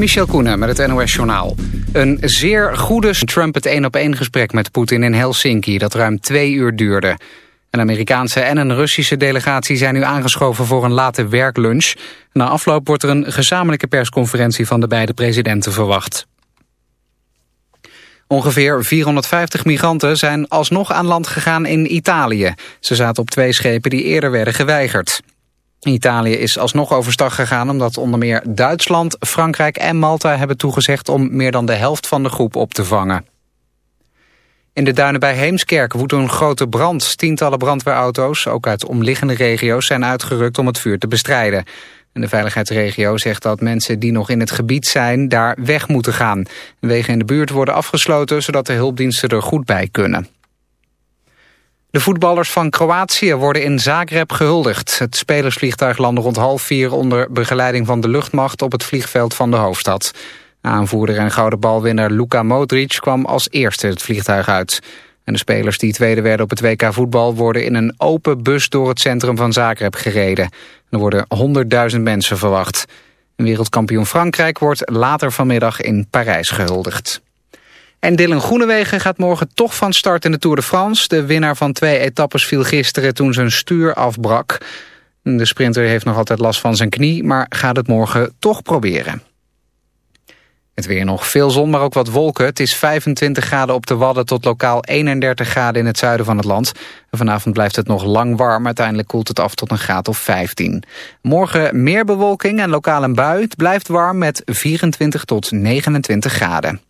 Michel Koenen met het NOS-journaal. Een zeer goede Trump het één-op-één gesprek met Poetin in Helsinki... dat ruim twee uur duurde. Een Amerikaanse en een Russische delegatie zijn nu aangeschoven voor een late werklunch. Na afloop wordt er een gezamenlijke persconferentie van de beide presidenten verwacht. Ongeveer 450 migranten zijn alsnog aan land gegaan in Italië. Ze zaten op twee schepen die eerder werden geweigerd. Italië is alsnog overstag gegaan omdat onder meer Duitsland, Frankrijk en Malta hebben toegezegd om meer dan de helft van de groep op te vangen. In de duinen bij Heemskerk woedt een grote brand. Tientallen brandweerauto's, ook uit omliggende regio's, zijn uitgerukt om het vuur te bestrijden. En de veiligheidsregio zegt dat mensen die nog in het gebied zijn daar weg moeten gaan. Wegen in de buurt worden afgesloten zodat de hulpdiensten er goed bij kunnen. De voetballers van Kroatië worden in Zagreb gehuldigd. Het spelersvliegtuig landde rond half vier onder begeleiding van de luchtmacht op het vliegveld van de hoofdstad. Aanvoerder en gouden balwinnaar Luka Modric kwam als eerste het vliegtuig uit. En de spelers die tweede werden op het WK voetbal worden in een open bus door het centrum van Zagreb gereden. Er worden 100.000 mensen verwacht. Wereldkampioen Frankrijk wordt later vanmiddag in Parijs gehuldigd. En Dylan Groenewegen gaat morgen toch van start in de Tour de France. De winnaar van twee etappes viel gisteren toen zijn stuur afbrak. De sprinter heeft nog altijd last van zijn knie, maar gaat het morgen toch proberen. Het weer nog veel zon, maar ook wat wolken. Het is 25 graden op de Wadden tot lokaal 31 graden in het zuiden van het land. vanavond blijft het nog lang warm. Uiteindelijk koelt het af tot een graad of 15. Morgen meer bewolking en lokaal een bui. Het blijft warm met 24 tot 29 graden.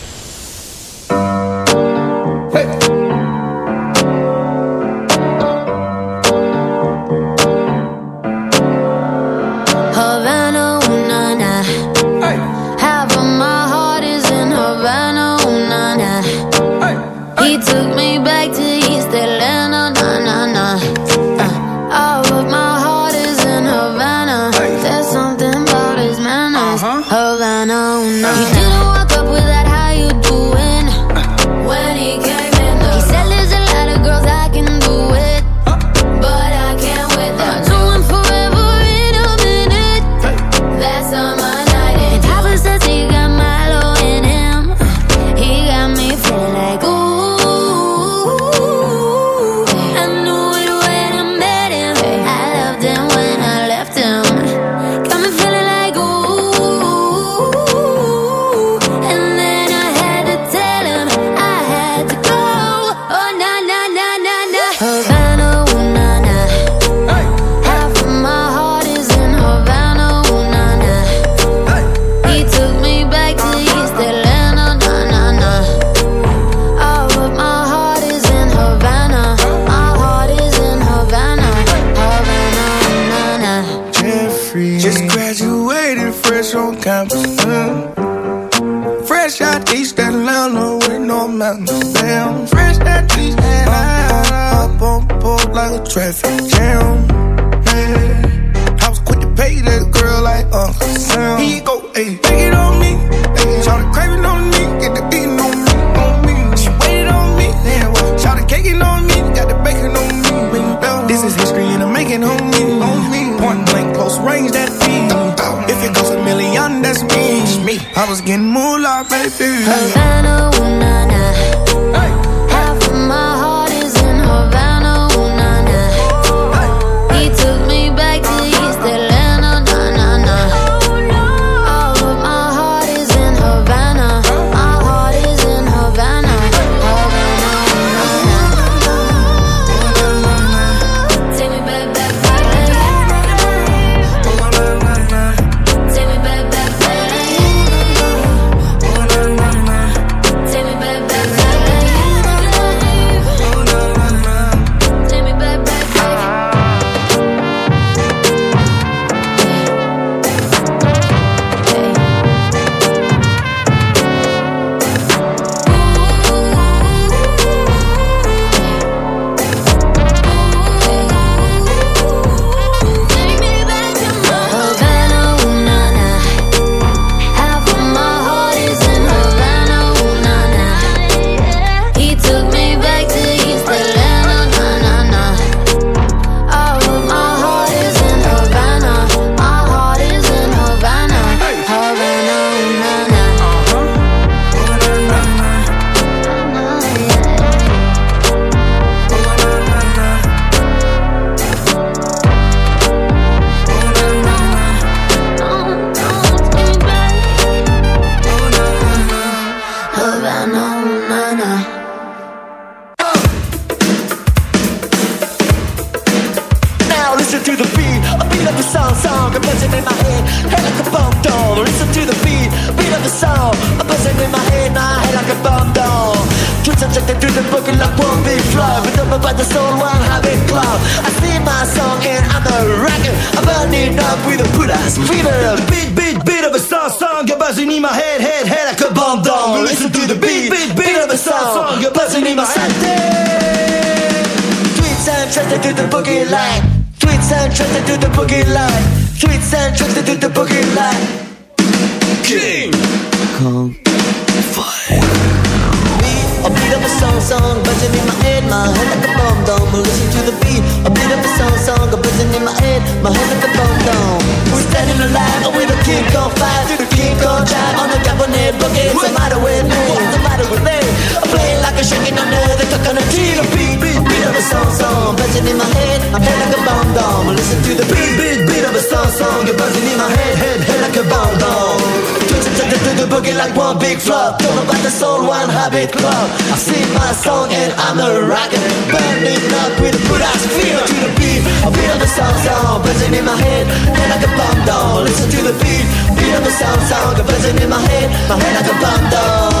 In my head, my head like a bomb dome. We're standing alive a king on fire, through the king on drive on the cabinet boogie. What's the matter with me? What's the matter with me? I'm playing like a shaking under the coconut tree. A beat, beat, beat of a song, song, buzzing in my head, my head like a bomb dome. Listen to the beat, beat, beat of a song, song, you're buzzing in my head, head, head like a bomb dome. Twitching to the, boogie like one big flop. Don't know about the soul, one habit club. I sing my song and I'm a rocker. Burning up with a good ass feel to the beat. I feel the sound sound buzzing in my head, head like a bomb down. Listen to the beat, beat of the sound sound buzzing in my head, my head like a bomb down.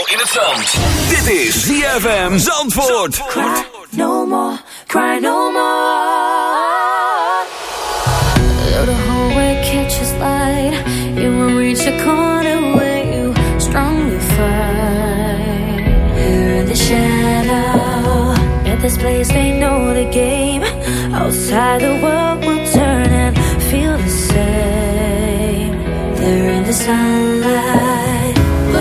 Het zand. Dit is ZFM Zandvoort. No more, cry no more. Though the hallway catches light, you will reach a corner where you strongly fight. Here in the shadow, at this place they know the game. Outside the world will turn and feel the same. They're in the sunlight,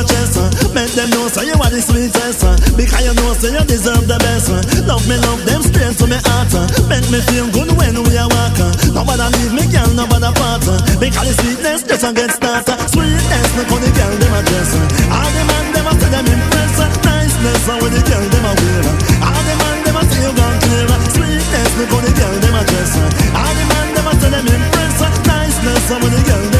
Your chest. Make them know say you are the sweetest. Because you know say you deserve the best. Love me, love them straight to me heart. Make me feel good when we are walking. Nobody leave me, girl, nobody part. Because the sweetness just a get started. Sweetness, look how the girl them a dress. uh. All the man them a say them impress. Niceness, how the girl them a wear. All the man them a say you gone clear. Sweetness, look how the girl them a dress. uh. All the man them a say them impress. Niceness, how the girl them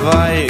vai.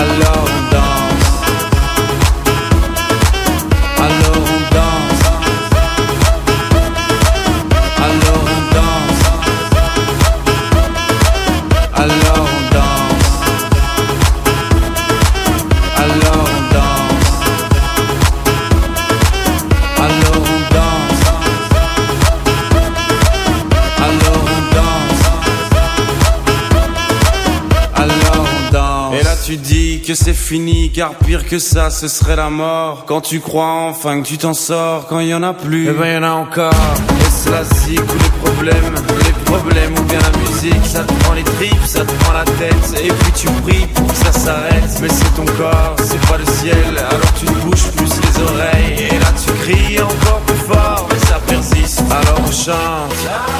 alone. Fini Car pire que ça ce serait la mort. Quand tu crois enfin que tu t'en sors Quand il y en a plus. Eh ben y en a encore. Et c'est la zik ou les problèmes Les problèmes ou bien la musique Ça te prend les tripes, ça te prend la tête. Et puis tu pries pour que ça s'arrête. Mais c'est ton corps, c'est pas le ciel. Alors tu te bouges plus les oreilles. Et là tu cries encore plus fort. Mais ça persiste, alors on chante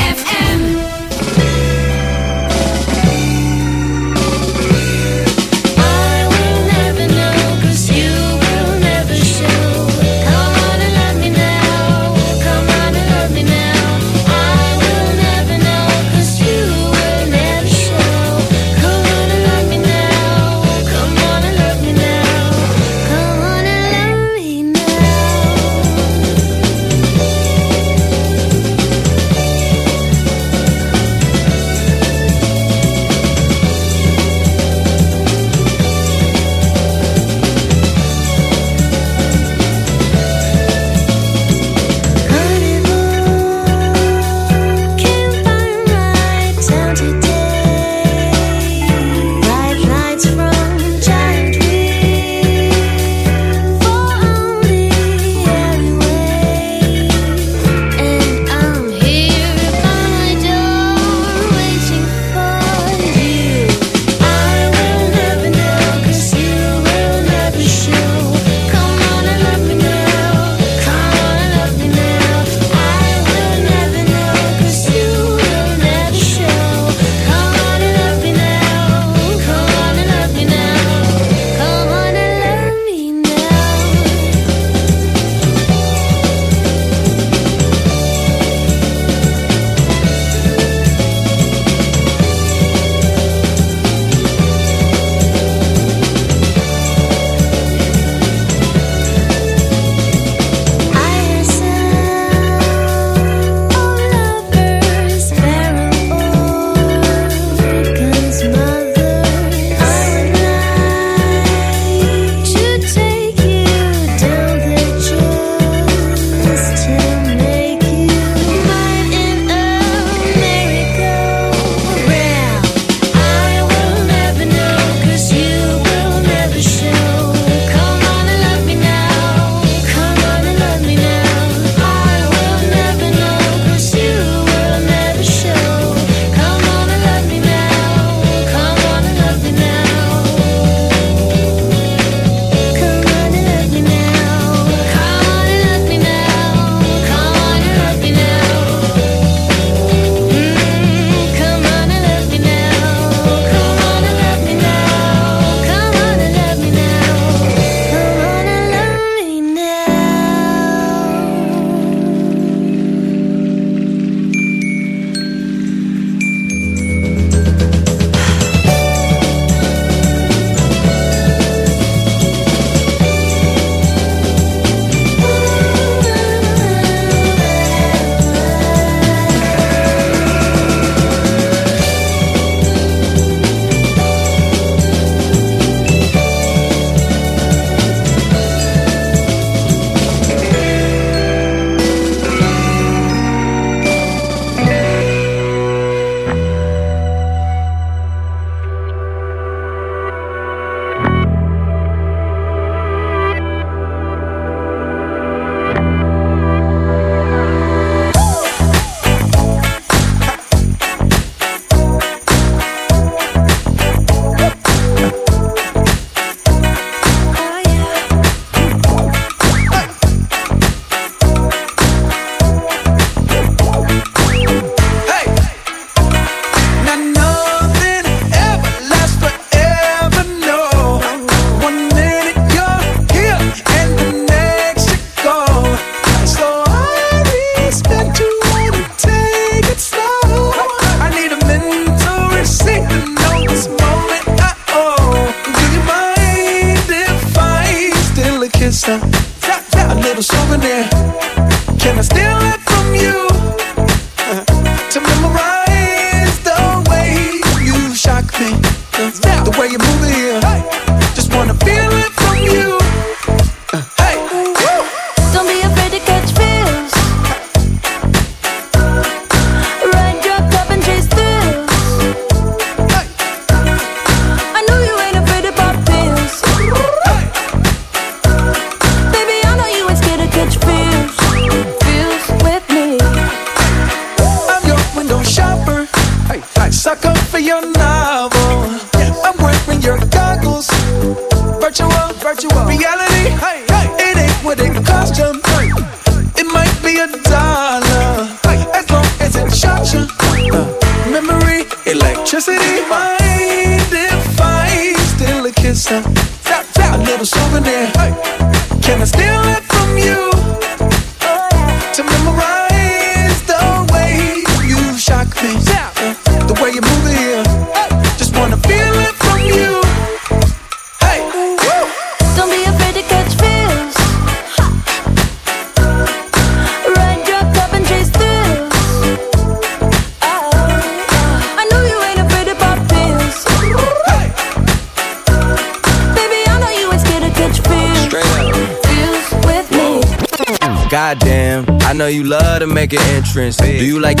Do you like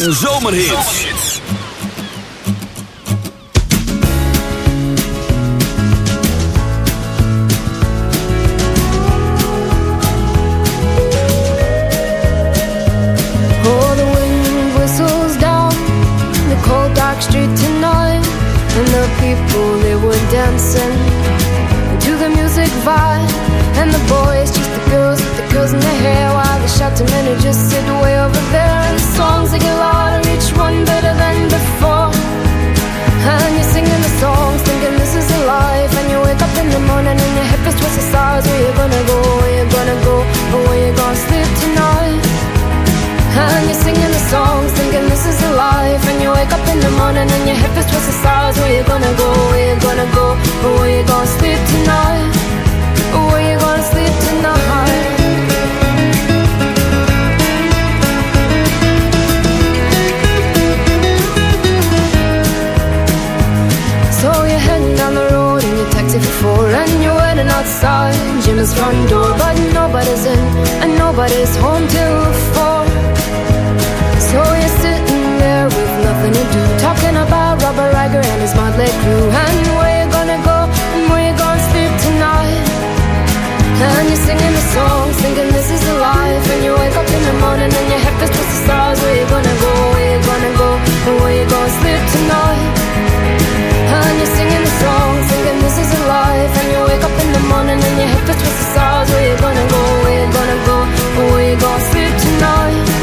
En zomerhits. Oh, the wind whistles down the cold dark street tonight, and the people they were dancing to the music vibe, and the boys just the girls with the girls in their hair, while the shouting men who just sit way over there, and the songs they get louder, each one better than before. And you're singing the songs, thinking this is a life. And you wake up in the morning and your hip is twisted sides. Where you gonna go? Where you gonna go? Or where you gonna sleep tonight? And you're singing the songs, thinking this is a life. And you wake up in the morning and your hip is twisted sides. Where you gonna go? Where you gonna go? Or where you gonna sleep tonight? Talking about Robert Riger and his motley crew And And you're singing the songs thinking this is a life. And you wake up in the morning and your head feels twisted stars. Where you gonna go, where you gonna go? And where you gonna sleep tonight? And you're singing the song, thinking this is a life. And you wake up in the morning and your hip is twisted stars. Where you gonna go, where you gonna go? Or where you gonna sleep tonight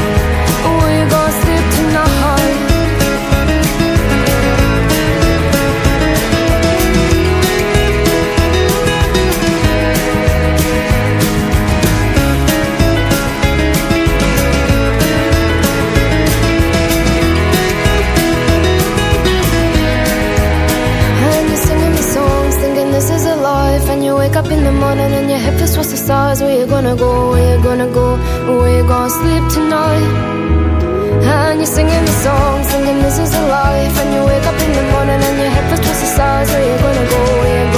stars. Where you gonna go? Where you gonna go? Where you gonna sleep tonight? And you're singing the songs, thinking this is a life. And you wake up in the morning and your hip is what's the stars. Where you gonna go? Where you gonna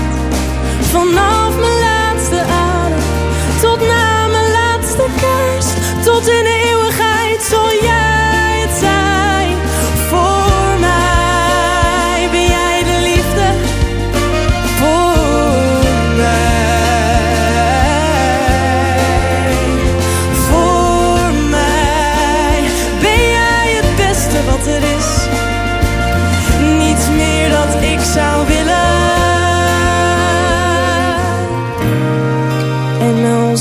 Vanaf mijn laatste adem. Tot na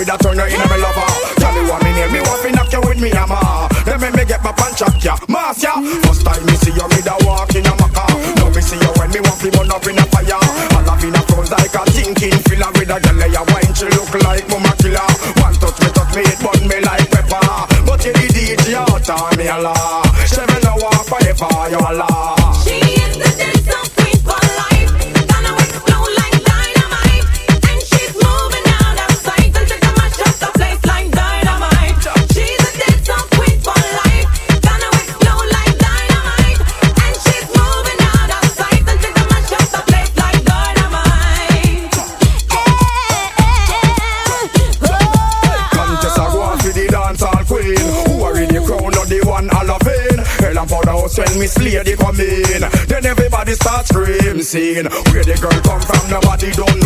with a turner you in a me lover. Tell you what me need, me want fi knock you with me hammer. Then me me get my punch up ya, mass ya. First time me see you, me da walk sing. Where the girl come from, nobody don't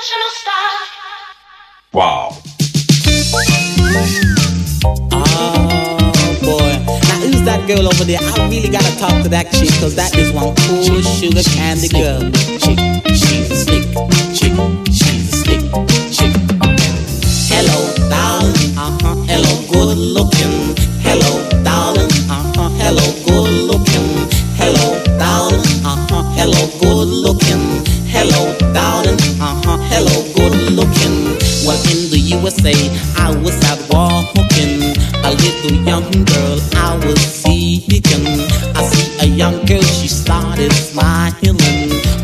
International style. Wow. Oh boy. Now who's that girl over there? I really gotta talk to that chick, cause that is one cool sugar candy girl. Chick, she's a slick chick, she's a slick chick. Hello, darling, uh-huh, hello, good looking. Hello, darling, uh-huh, hello, good looking. Hello, darling, uh-huh, hello, good looking. Hello, darling, uh-huh, hello, good looking. Well, in the USA, I was out walking. A little young girl I was seeking. I see a young girl, she started smiling.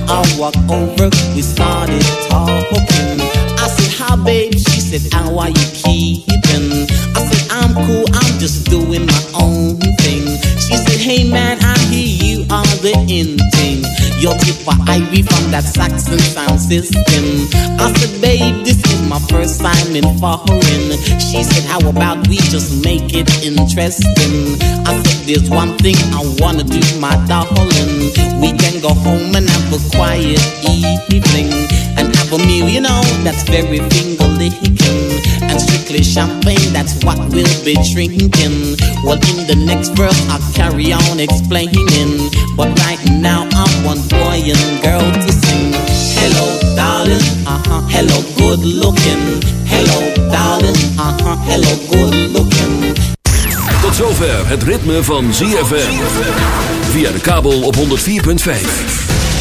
I walk over, we started talking. I said, Hi, babe. She said, How are you keeping? I said, I'm cool, I'm just doing my own thing. She said, Hey, man, I hear you are the in tip for Ivy from that Saxon sound system. I said, babe, this is my first time in foreign. She said, how about we just make it interesting? I said, there's one thing I wanna do, my darling. We can go home and have a quiet evening and have a meal, you know, that's very finger licking. And strictly champagne, that's what we'll be drinking. Well, in the next verse, I'll carry on explaining. But right now, I want boy and girl to sing. Hello, darling, uh huh, hello, good looking. Hello, darling, uh huh, hello, good looking. Tot zover het ritme van ZFM. Via de kabel op 104.5.